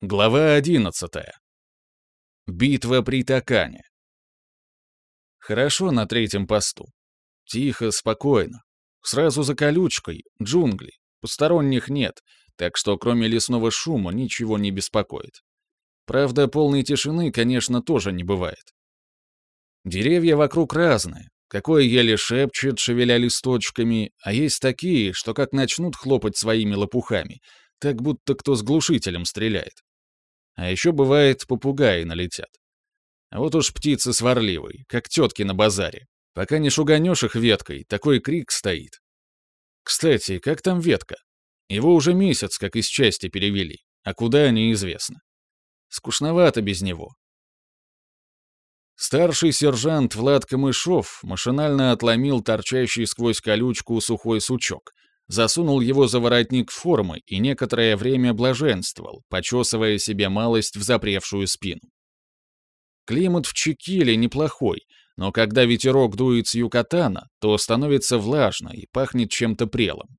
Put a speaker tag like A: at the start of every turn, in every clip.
A: Глава 11. Битва при Такане. Хорошо на третьем посту. Тихо, спокойно. Сразу за колючкой, джунгли. Посторонних нет, так что кроме лесного шума ничего не беспокоит. Правда, полной тишины, конечно, тоже не бывает. Деревья вокруг разные. Какое еле шепчет, шевеля листочками, а есть такие, что как начнут хлопать своими лопухами, так будто кто с глушителем стреляет. А еще бывает, попугаи налетят. А вот уж птицы сварливые, как тетки на базаре. Пока не шуганешь их веткой, такой крик стоит. Кстати, как там ветка? Его уже месяц как из части перевели, а куда неизвестно. Скучновато без него. Старший сержант Влад Камышов машинально отломил торчащий сквозь колючку сухой сучок, засунул его за воротник формы и некоторое время блаженствовал, почесывая себе малость в запревшую спину. Климат в Чекиле неплохой, но когда ветерок дует с Юкатана, то становится влажно и пахнет чем-то прелым.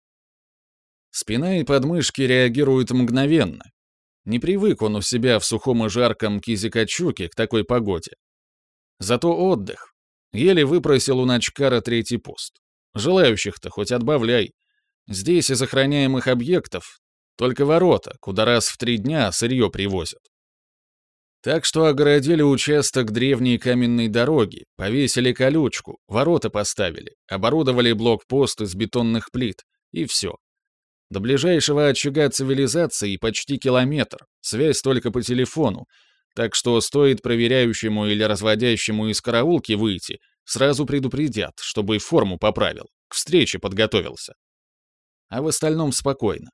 A: Спина и подмышки реагируют мгновенно. Не привык он у себя в сухом и жарком Кизикачуке к такой погоде. Зато отдых. Еле выпросил у Начкара третий пост. Желающих-то хоть отбавляй. Здесь из охраняемых объектов только ворота, куда раз в три дня сырье привозят. Так что огородили участок древней каменной дороги, повесили колючку, ворота поставили, оборудовали блокпост из бетонных плит, и все. До ближайшего очага цивилизации почти километр, связь только по телефону, так что стоит проверяющему или разводящему из караулки выйти, сразу предупредят, чтобы форму поправил, к встрече подготовился а в остальном спокойно.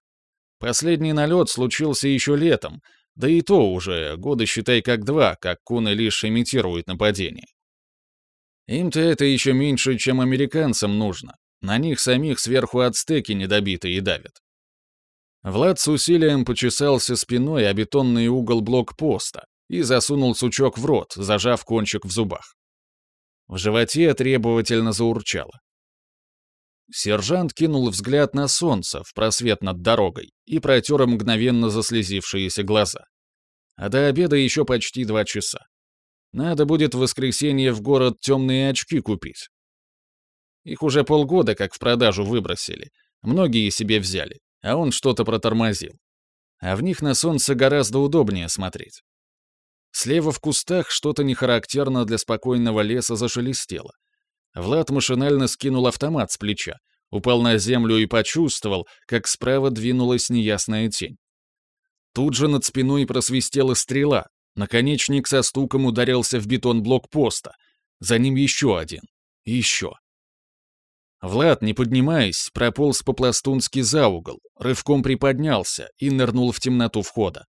A: Последний налет случился еще летом, да и то уже года считай как два, как куны лишь имитируют нападение. Им-то это еще меньше, чем американцам нужно. На них самих сверху ацтеки недобитые давят. Влад с усилием почесался спиной о бетонный угол блокпоста и засунул сучок в рот, зажав кончик в зубах. В животе требовательно заурчало. Сержант кинул взгляд на солнце в просвет над дорогой и протер мгновенно заслезившиеся глаза. А до обеда еще почти два часа. Надо будет в воскресенье в город темные очки купить. Их уже полгода как в продажу выбросили. Многие себе взяли, а он что-то протормозил. А в них на солнце гораздо удобнее смотреть. Слева в кустах что-то нехарактерно для спокойного леса зашелестело. Влад машинально скинул автомат с плеча, упал на землю и почувствовал, как справа двинулась неясная тень. Тут же над спиной просвистела стрела, наконечник со стуком ударился в бетон блокпоста, за ним еще один, еще. Влад, не поднимаясь, прополз по-пластунски за угол, рывком приподнялся и нырнул в темноту входа.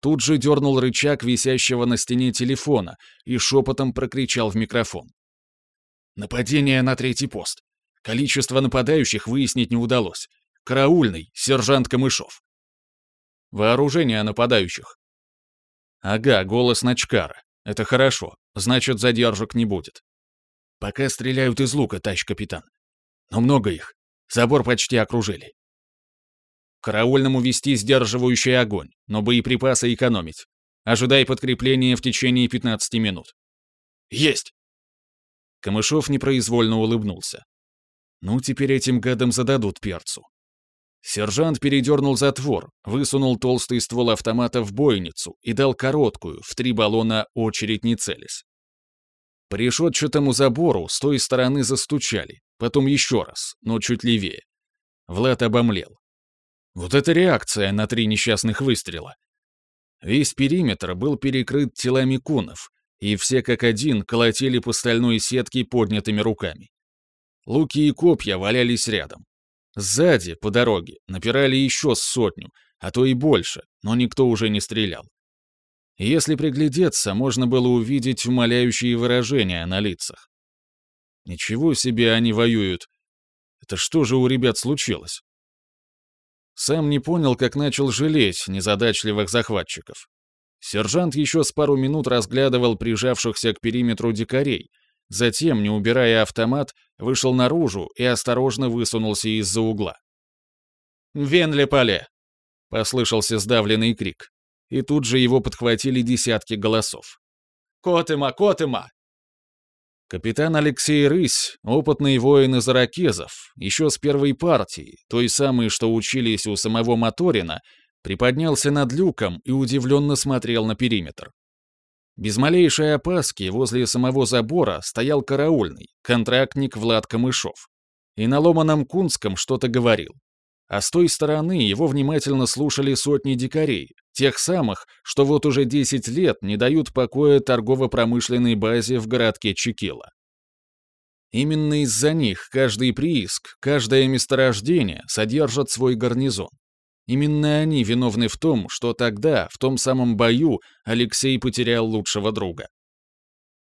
A: Тут же дернул рычаг висящего на стене телефона и шепотом прокричал в микрофон. Нападение на третий пост. Количество нападающих выяснить не удалось. Караульный, сержант Камышов. Вооружение нападающих. Ага, голос Начкара. Это хорошо. Значит, задержек не будет. Пока стреляют из лука, товарищ капитан. Но много их. Забор почти окружили. Караульному вести сдерживающий огонь, но боеприпасы экономить. Ожидай подкрепления в течение 15 минут. Есть! Камышов непроизвольно улыбнулся. Ну, теперь этим гадам зададут перцу. Сержант передернул затвор, высунул толстый ствол автомата в бойницу и дал короткую, в три баллона очередь не целясь. По решетчатому забору с той стороны застучали, потом еще раз, но чуть левее. Влад обомлел. Вот это реакция на три несчастных выстрела. Весь периметр был перекрыт телами кунов, и все как один колотили по стальной сетке поднятыми руками. Луки и копья валялись рядом. Сзади, по дороге, напирали еще сотню, а то и больше, но никто уже не стрелял. Если приглядеться, можно было увидеть умоляющие выражения на лицах. Ничего себе они воюют. Это что же у ребят случилось? Сам не понял, как начал жалеть незадачливых захватчиков. Сержант еще с пару минут разглядывал прижавшихся к периметру дикарей, затем, не убирая автомат, вышел наружу и осторожно высунулся из-за угла. «Вен ле поле!» — послышался сдавленный крик. и тут же его подхватили десятки голосов. «Котыма, Котыма!» Капитан Алексей Рысь, опытный воин из иракезов, еще с первой партии, той самой, что учились у самого Моторина, приподнялся над люком и удивленно смотрел на периметр. Без малейшей опаски возле самого забора стоял караульный, контрактник Влад Камышов. И на ломаном кунском что-то говорил. А с той стороны его внимательно слушали сотни дикарей, тех самых, что вот уже 10 лет не дают покоя торгово-промышленной базе в городке Чекила. Именно из-за них каждый прииск, каждое месторождение содержат свой гарнизон. Именно они виновны в том, что тогда, в том самом бою, Алексей потерял лучшего друга.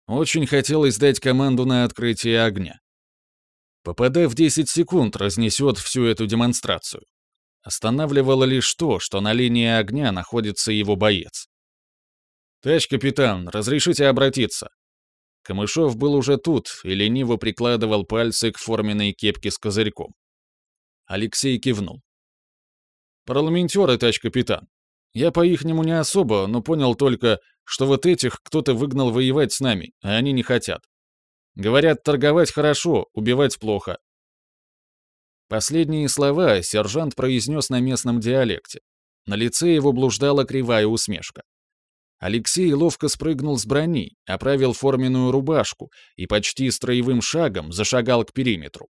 A: Очень хотелось дать команду на открытие огня. ППД в 10 секунд разнесет всю эту демонстрацию. Останавливало лишь то, что на линии огня находится его боец. «Товарищ капитан, разрешите обратиться?» Камышов был уже тут и лениво прикладывал пальцы к форменной кепке с козырьком. Алексей кивнул. «Парламентеры, товарищ капитан. Я по-ихнему не особо, но понял только, что вот этих кто-то выгнал воевать с нами, а они не хотят. Говорят, торговать хорошо, убивать плохо. Последние слова сержант произнес на местном диалекте. На лице его блуждала кривая усмешка. Алексей ловко спрыгнул с брони, оправил форменную рубашку и почти строевым шагом зашагал к периметру.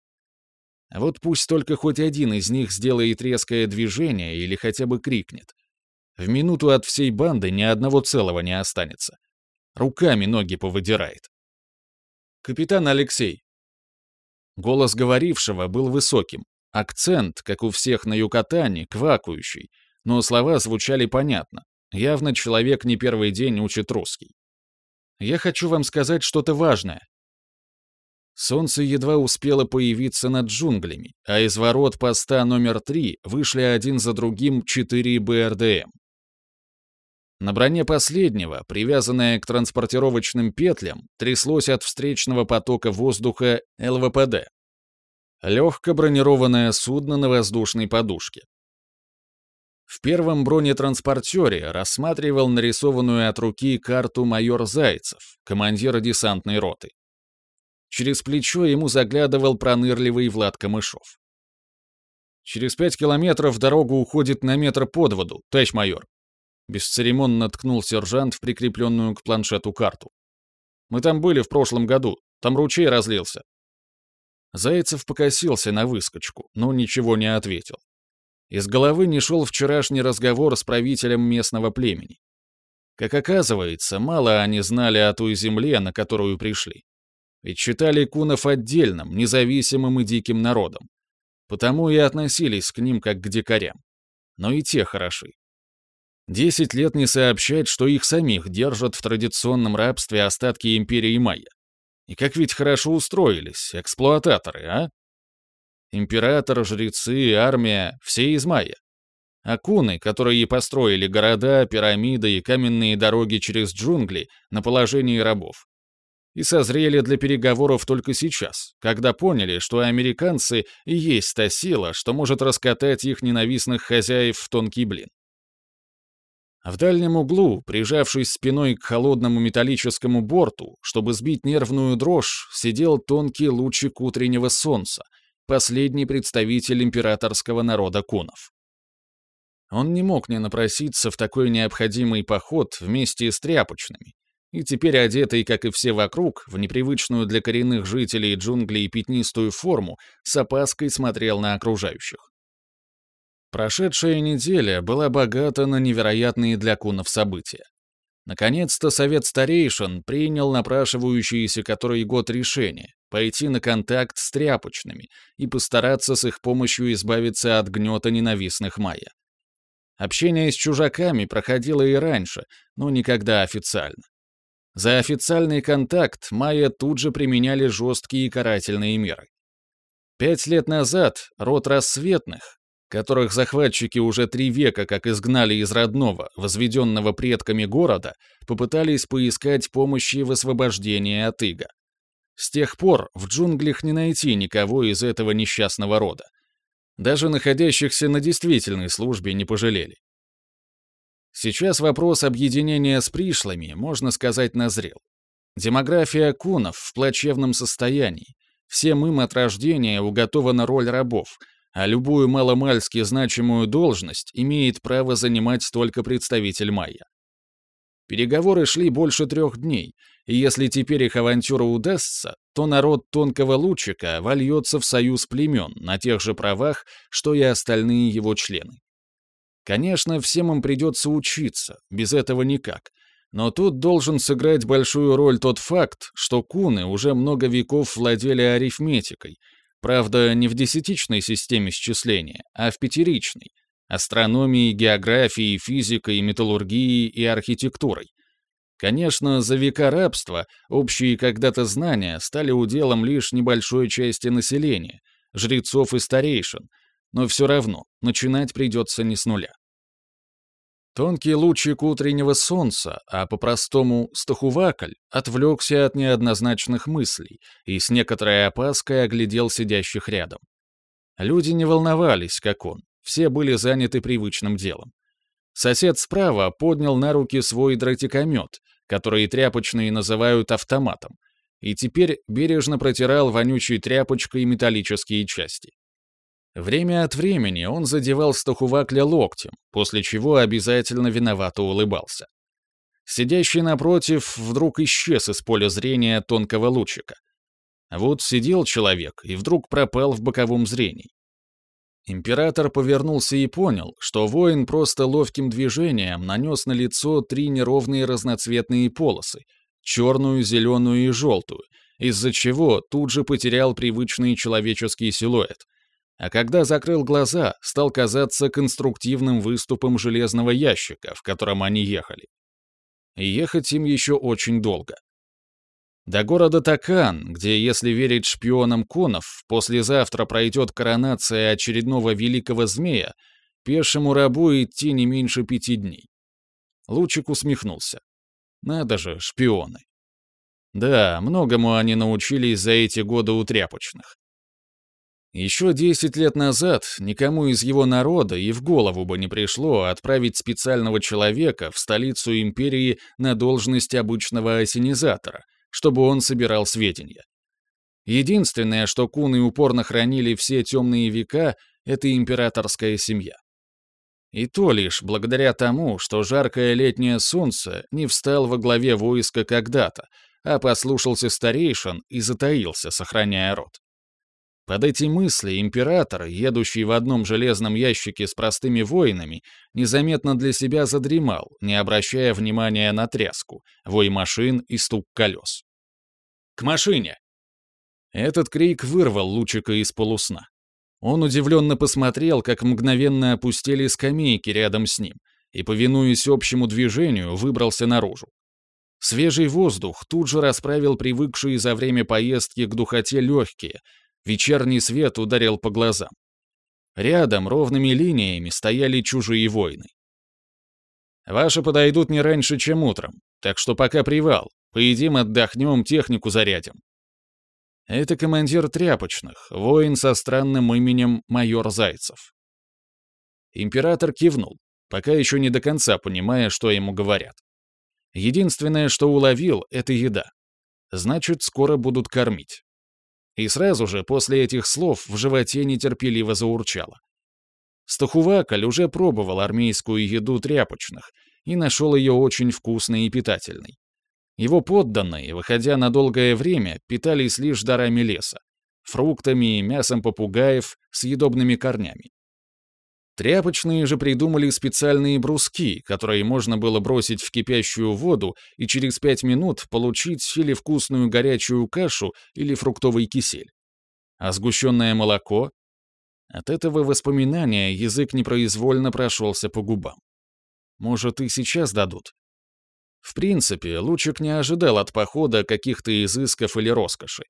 A: Вот пусть только хоть один из них сделает резкое движение или хотя бы крикнет. В минуту от всей банды ни одного целого не останется. Руками ноги повыдирает. «Капитан Алексей». Голос говорившего был высоким, акцент, как у всех на Юкатане, квакающий, но слова звучали понятно. Явно человек не первый день учит русский. «Я хочу вам сказать что-то важное». Солнце едва успело появиться над джунглями, а из ворот поста номер три вышли один за другим четыре БРДМ. На броне последнего, привязанное к транспортировочным петлям, тряслось от встречного потока воздуха ЛВПД. Легко бронированное судно на воздушной подушке. В первом бронетранспортере рассматривал нарисованную от руки карту майор Зайцев, командир десантной роты. Через плечо ему заглядывал пронырливый Влад Камышов. «Через пять километров дорога уходит на метр под воду, товарищ майор», Бесцеремонно ткнул сержант в прикрепленную к планшету карту. «Мы там были в прошлом году. Там ручей разлился». Зайцев покосился на выскочку, но ничего не ответил. Из головы не шел вчерашний разговор с правителем местного племени. Как оказывается, мало они знали о той земле, на которую пришли. Ведь считали кунов отдельным, независимым и диким народом. Потому и относились к ним как к дикарям. Но и те хороши. Десять лет не сообщать, что их самих держат в традиционном рабстве остатки империи Майя. И как ведь хорошо устроились, эксплуататоры, а? Император, жрецы, армия — все из Майя. Акуны, которые построили города, пирамиды и каменные дороги через джунгли на положении рабов. И созрели для переговоров только сейчас, когда поняли, что американцы и есть та сила, что может раскатать их ненавистных хозяев в тонкий блин. В дальнем углу, прижавшись спиной к холодному металлическому борту, чтобы сбить нервную дрожь, сидел тонкий лучик утреннего солнца, последний представитель императорского народа кунов. Он не мог не напроситься в такой необходимый поход вместе с тряпочными, и теперь одетый, как и все вокруг, в непривычную для коренных жителей джунглей пятнистую форму, с опаской смотрел на окружающих. Прошедшая неделя была богата на невероятные для кунов события. Наконец-то Совет Старейшин принял напрашивающееся который год решение пойти на контакт с тряпочными и постараться с их помощью избавиться от гнета ненавистных майя. Общение с чужаками проходило и раньше, но никогда официально. За официальный контакт майя тут же применяли жесткие карательные меры. Пять лет назад род рассветных, которых захватчики уже три века как изгнали из родного, возведенного предками города, попытались поискать помощи в освобождении от ига. С тех пор в джунглях не найти никого из этого несчастного рода. Даже находящихся на действительной службе не пожалели. Сейчас вопрос объединения с пришлыми, можно сказать, назрел. Демография кунов в плачевном состоянии. Всем им от рождения уготована роль рабов, а любую маломальски значимую должность имеет право занимать только представитель майя. Переговоры шли больше трех дней, и если теперь их авантюра удастся, то народ Тонкого Лучика вольется в союз племен на тех же правах, что и остальные его члены. Конечно, всем им придется учиться, без этого никак. Но тут должен сыграть большую роль тот факт, что куны уже много веков владели арифметикой, правда, не в десятичной системе счисления, а в пятеричной, астрономией, географией, физикой, металлургией и архитектурой. Конечно, за века рабства общие когда-то знания стали уделом лишь небольшой части населения, жрецов и старейшин, но все равно начинать придется не с нуля. Тонкий лучик утреннего солнца, а по-простому стахувакль, отвлекся от неоднозначных мыслей и с некоторой опаской оглядел сидящих рядом. Люди не волновались, как он, все были заняты привычным делом. Сосед справа поднял на руки свой дротикомет, который тряпочные называют автоматом, и теперь бережно протирал вонючей тряпочкой металлические части. Время от времени он задевал Стахувакля локтем, после чего обязательно виновато улыбался. Сидящий напротив вдруг исчез из поля зрения тонкого лучика. Вот сидел человек и вдруг пропал в боковом зрении. Император повернулся и понял, что воин просто ловким движением нанес на лицо три неровные разноцветные полосы — черную, зеленую и желтую, из-за чего тут же потерял привычный человеческий силуэт. А когда закрыл глаза, стал казаться конструктивным выступом железного ящика, в котором они ехали. И ехать им еще очень долго. До города Такан, где, если верить шпионам конов, послезавтра пройдет коронация очередного великого змея, пешему рабу идти не меньше пяти дней. Лучик усмехнулся. Надо же, шпионы. Да, многому они научились за эти годы у тряпочных. Еще десять лет назад никому из его народа и в голову бы не пришло отправить специального человека в столицу империи на должность обычного осенизатора — чтобы он собирал сведения. Единственное, что куны упорно хранили все темные века, это императорская семья. И то лишь благодаря тому, что жаркое летнее солнце не встал во главе войска когда-то, а послушался старейшин и затаился, сохраняя род. Под эти мысли император, едущий в одном железном ящике с простыми воинами, незаметно для себя задремал, не обращая внимания на тряску, вой машин и стук колес. «К машине!» Этот крик вырвал Лучика из полусна. Он удивленно посмотрел, как мгновенно опустили скамейки рядом с ним, и, повинуясь общему движению, выбрался наружу. Свежий воздух тут же расправил привыкшие за время поездки к духоте легкие, Вечерний свет ударил по глазам. Рядом ровными линиями стояли чужие воины. «Ваши подойдут не раньше, чем утром, так что пока привал. Поедим, отдохнем, технику зарядим». Это командир тряпочных, воин со странным именем майор Зайцев. Император кивнул, пока еще не до конца понимая, что ему говорят. Единственное, что уловил, — это еда. Значит, скоро будут кормить. И сразу же после этих слов в животе нетерпеливо заурчало. Стахувакаль уже пробовал армейскую еду тряпочных и нашел ее очень вкусной и питательной. Его подданные, выходя на долгое время, питались лишь дарами леса, фруктами и мясом попугаев, съедобными корнями. Тряпочные же придумали специальные бруски, которые можно было бросить в кипящую воду и через пять минут получить или вкусную горячую кашу, или фруктовый кисель. А сгущенное молоко? От этого воспоминания язык непроизвольно прошелся по губам. Может, и сейчас дадут? В принципе, Лучик не ожидал от похода каких-то изысков или роскоши.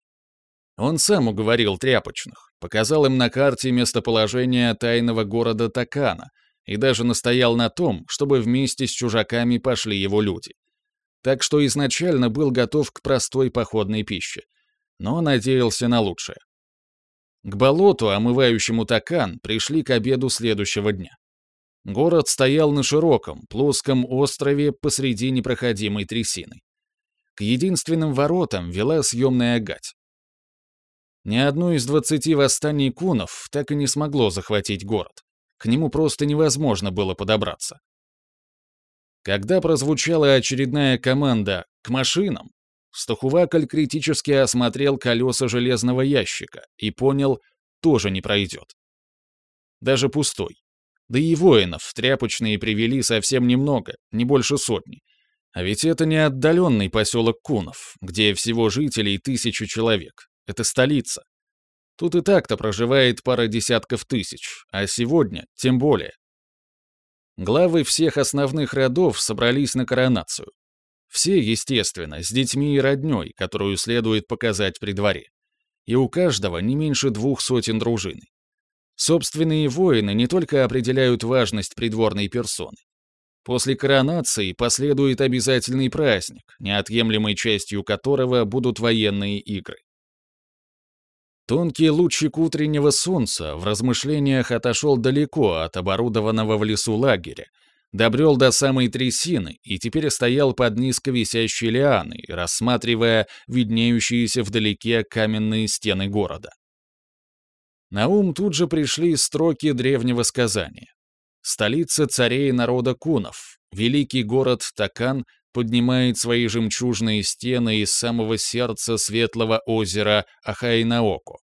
A: Он сам уговорил тряпочных, показал им на карте местоположение тайного города Такана и даже настоял на том, чтобы вместе с чужаками пошли его люди. Так что изначально был готов к простой походной пище, но надеялся на лучшее. К болоту, омывающему Такан, пришли к обеду следующего дня. Город стоял на широком, плоском острове посреди непроходимой трясины. К единственным воротам вела съемная гать. Ни одно из двадцати восстаний кунов так и не смогло захватить город. К нему просто невозможно было подобраться. Когда прозвучала очередная команда «К машинам!», Стахувакаль критически осмотрел колеса железного ящика и понял, тоже не пройдет. Даже пустой. Да и воинов тряпочные привели совсем немного, не больше сотни. А ведь это не отдаленный поселок Кунов, где всего жителей тысячу человек. Это столица. Тут и так-то проживает пара десятков тысяч, а сегодня тем более. Главы всех основных родов собрались на коронацию. Все, естественно, с детьми и роднёй, которую следует показать при дворе. И у каждого не меньше двух сотен дружины. Собственные воины не только определяют важность придворной персоны. После коронации последует обязательный праздник, неотъемлемой частью которого будут военные игры. Тонкий лучик утреннего солнца в размышлениях отошел далеко от оборудованного в лесу лагеря, добрел до самой трясины и теперь стоял под низко висящей лианой, рассматривая виднеющиеся вдалеке каменные стены города. На ум тут же пришли строки древнего сказания. Столица царей народа кунов, великий город Такан поднимает свои жемчужные стены из самого сердца светлого озера Ахайнаоко.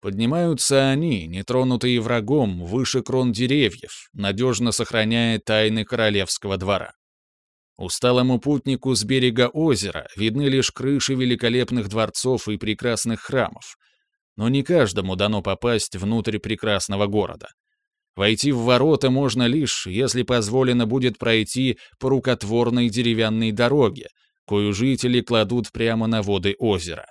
A: Поднимаются они, нетронутые врагом, выше крон деревьев, надежно сохраняя тайны королевского двора. Усталому путнику с берега озера видны лишь крыши великолепных дворцов и прекрасных храмов, но не каждому дано попасть внутрь прекрасного города. Войти в ворота можно лишь, если позволено будет пройти по рукотворной деревянной дороге, кою жители кладут прямо на воды озера.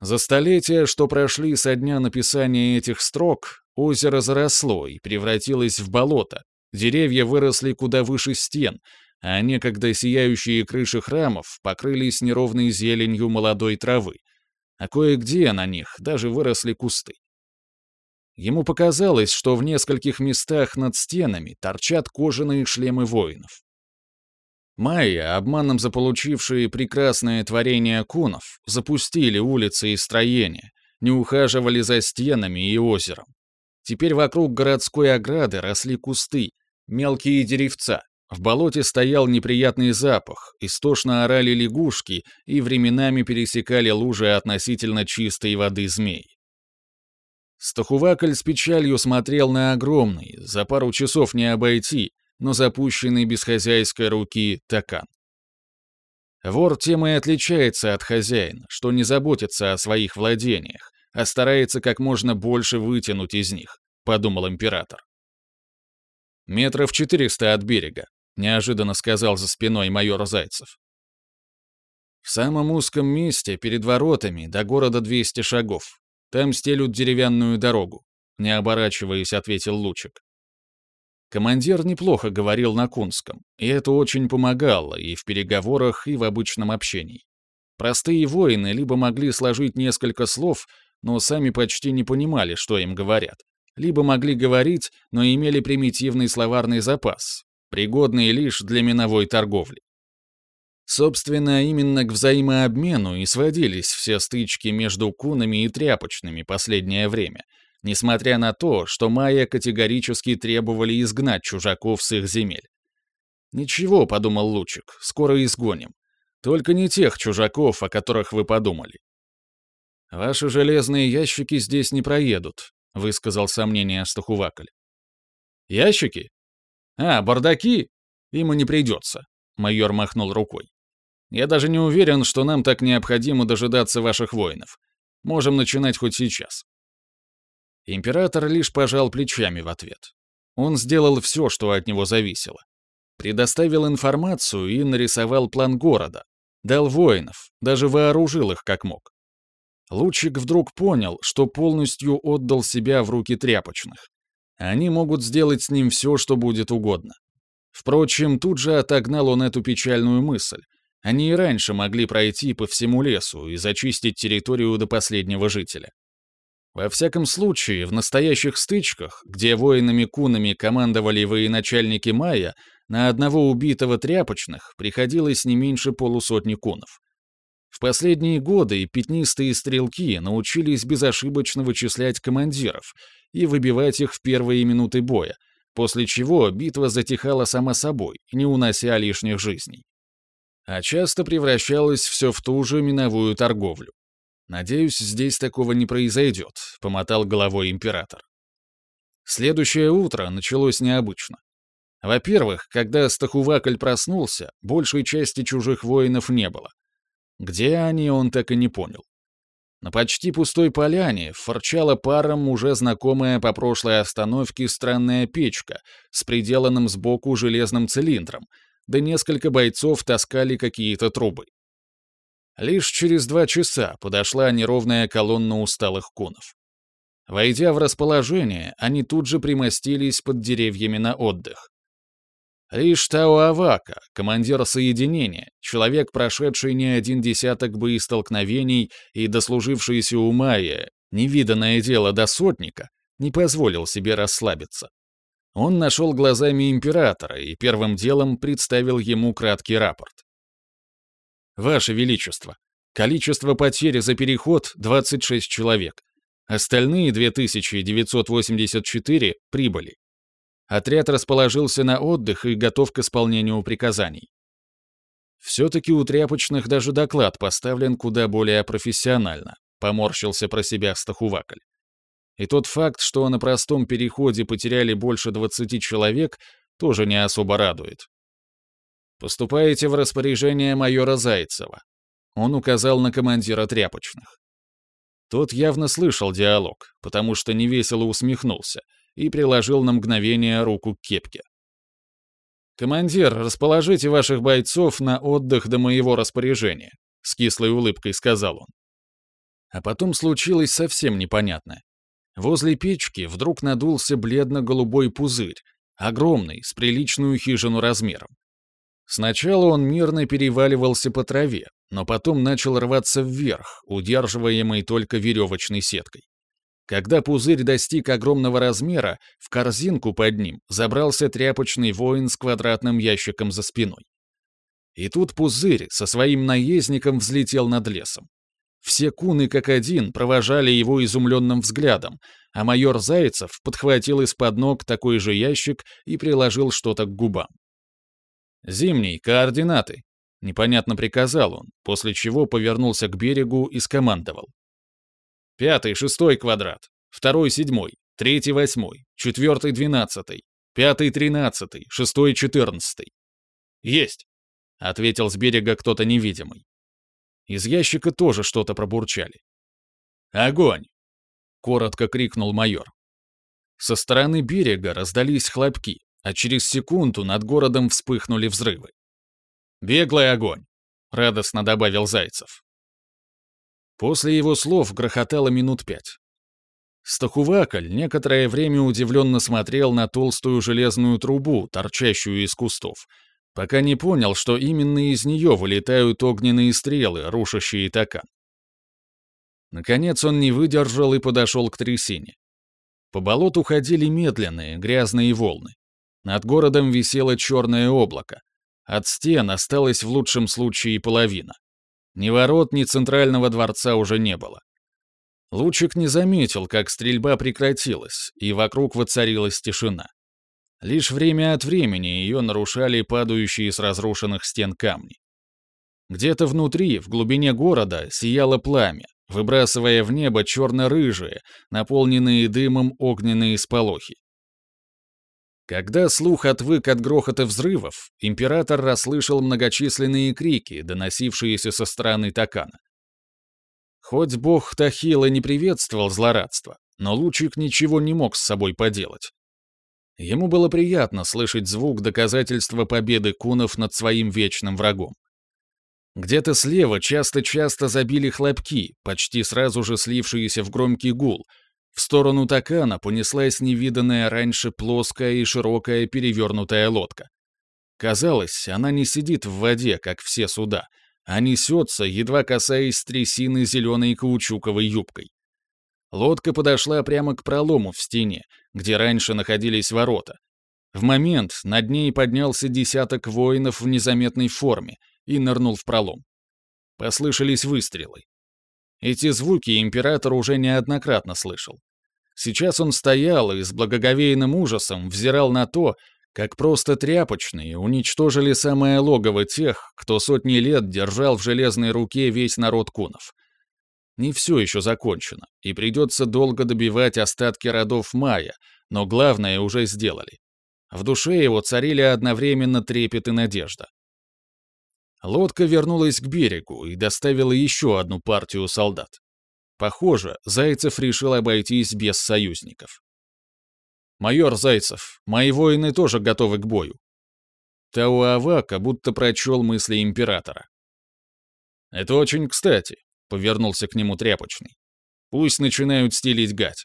A: За столетия, что прошли со дня написания этих строк, озеро заросло и превратилось в болото, деревья выросли куда выше стен, а некогда сияющие крыши храмов покрылись неровной зеленью молодой травы, а кое-где на них даже выросли кусты. Ему показалось, что в нескольких местах над стенами торчат кожаные шлемы воинов. Майя, обманом заполучившие прекрасное творение кунов, запустили улицы и строения, не ухаживали за стенами и озером. Теперь вокруг городской ограды росли кусты, мелкие деревца. В болоте стоял неприятный запах, истошно орали лягушки и временами пересекали лужи относительно чистой воды змей. Стахувакаль с печалью смотрел на огромный, за пару часов не обойти, но запущенный без хозяйской руки такан. Вор тем и отличается от хозяина, что не заботится о своих владениях, а старается как можно больше вытянуть из них, подумал император. Метров четыреста от берега, неожиданно сказал за спиной майор Зайцев. В самом узком месте, перед воротами, до города 200 шагов. Там стелют деревянную дорогу», — не оборачиваясь, ответил Лучик. Командир неплохо говорил на кунском, и это очень помогало и в переговорах, и в обычном общении. Простые воины либо могли сложить несколько слов, но сами почти не понимали, что им говорят, либо могли говорить, но имели примитивный словарный запас, пригодный лишь для миновой торговли. Собственно, именно к взаимообмену и сводились все стычки между кунами и тряпочными последнее время, несмотря на то, что майя категорически требовали изгнать чужаков с их земель. «Ничего», — подумал Лучик, — «скоро изгоним. Только не тех чужаков, о которых вы подумали». «Ваши железные ящики здесь не проедут», — высказал сомнение Стахувакаль. «Ящики? А, бардаки? Им и не придется», — майор махнул рукой. Я даже не уверен, что нам так необходимо дожидаться ваших воинов. Можем начинать хоть сейчас». Император лишь пожал плечами в ответ. Он сделал все, что от него зависело. Предоставил информацию и нарисовал план города. Дал воинов, даже вооружил их как мог. Лучик вдруг понял, что полностью отдал себя в руки тряпочных. Они могут сделать с ним все, что будет угодно. Впрочем, тут же отогнал он эту печальную мысль, они и раньше могли пройти по всему лесу и зачистить территорию до последнего жителя. Во всяком случае, в настоящих стычках, где воинами-кунами командовали военачальники Майя, на одного убитого тряпочных приходилось не меньше полусотни кунов. В последние годы пятнистые стрелки научились безошибочно вычислять командиров и выбивать их в первые минуты боя, после чего битва затихала сама собой, не унося лишних жизней. А часто превращалась все в ту же миновую торговлю. «Надеюсь, здесь такого не произойдет», — помотал головой император. Следующее утро началось необычно. Во-первых, когда Стахувакль проснулся, большей части чужих воинов не было. Где они, он так и не понял. На почти пустой поляне форчала паром уже знакомая по прошлой остановке странная печка с приделанным сбоку железным цилиндром, да несколько бойцов таскали какие-то трубы. Лишь через два часа подошла неровная колонна усталых кунов. Войдя в расположение, они тут же примостились под деревьями на отдых. Лишь Тауавака, командир соединения, человек, прошедший не один десяток боестолкновений и дослужившийся у Майя, невиданное дело до сотника, не позволил себе расслабиться. Он нашел глазами императора и первым делом представил ему краткий рапорт. «Ваше Величество, количество потерь за переход — 26 человек. Остальные 2984 прибыли. Отряд расположился на отдых и готов к исполнению приказаний. Все-таки у тряпочных даже доклад поставлен куда более профессионально, поморщился про себя Стахувакль. И тот факт, что на простом переходе потеряли больше 20 человек, тоже не особо радует. Поступаете в распоряжение майора Зайцева. Он указал на командира тряпочных. Тот явно слышал диалог, потому что невесело усмехнулся и приложил на мгновение руку к кепке. «Командир, расположите ваших бойцов на отдых до моего распоряжения», — с кислой улыбкой сказал он. А потом случилось совсем непонятное. Возле печки вдруг надулся бледно-голубой пузырь, огромный, с приличную хижину размером. Сначала он мирно переваливался по траве, но потом начал рваться вверх, удерживаемый только веревочной сеткой. Когда пузырь достиг огромного размера, в корзинку под ним забрался тряпочный воин с квадратным ящиком за спиной. И тут пузырь со своим наездником взлетел над лесом. Все куны как один провожали его изумленным взглядом, а майор Зайцев подхватил из-под ног такой же ящик и приложил что-то к губам. «Зимний, координаты!» — непонятно приказал он, после чего повернулся к берегу и скомандовал. «Пятый, шестой квадрат, второй, седьмой, третий, восьмой, четвертый, двенадцатый, пятый, тринадцатый, шестой, четырнадцатый». «Есть!» — ответил с берега кто-то невидимый. Из ящика тоже что-то пробурчали. «Огонь!» — коротко крикнул майор. Со стороны берега раздались хлопки, а через секунду над городом вспыхнули взрывы. «Беглый огонь!» — радостно добавил Зайцев. После его слов грохотало минут пять. Стахувакль некоторое время удивленно смотрел на толстую железную трубу, торчащую из кустов, пока не понял, что именно из нее вылетают огненные стрелы, рушащие такан. Наконец он не выдержал и подошел к трясине. По болоту ходили медленные, грязные волны. Над городом висело черное облако. От стен осталась в лучшем случае половина. Ни ворот, ни центрального дворца уже не было. Лучик не заметил, как стрельба прекратилась, и вокруг воцарилась тишина. Лишь время от времени ее нарушали падающие с разрушенных стен камни. Где-то внутри, в глубине города, сияло пламя, выбрасывая в небо черно-рыжие, наполненные дымом огненные сполохи. Когда слух отвык от грохота взрывов, император расслышал многочисленные крики, доносившиеся со стороны Такана. Хоть бог Тахила не приветствовал злорадство, но Лучик ничего не мог с собой поделать. Ему было приятно слышать звук доказательства победы кунов над своим вечным врагом. Где-то слева часто-часто забили хлопки, почти сразу же слившиеся в громкий гул, в сторону Такана понеслась невиданная раньше плоская и широкая перевернутая лодка. Казалось, она не сидит в воде, как все суда, а несется, едва касаясь трясины зеленой каучуковой юбкой. Лодка подошла прямо к пролому в стене, где раньше находились ворота. В момент над ней поднялся десяток воинов в незаметной форме и нырнул в пролом. Послышались выстрелы. Эти звуки император уже неоднократно слышал. Сейчас он стоял и с благоговейным ужасом взирал на то, как просто тряпочные уничтожили самое логово тех, кто сотни лет держал в железной руке весь народ кунов. Не все еще закончено, и придется долго добивать остатки родов Майя, но главное уже сделали. В душе его царили одновременно трепет и надежда. Лодка вернулась к берегу и доставила еще одну партию солдат. Похоже, Зайцев решил обойтись без союзников. «Майор Зайцев, мои воины тоже готовы к бою». Тауава как будто прочел мысли императора. «Это очень кстати», — повернулся к нему тряпочный. «Пусть начинают стелить гать.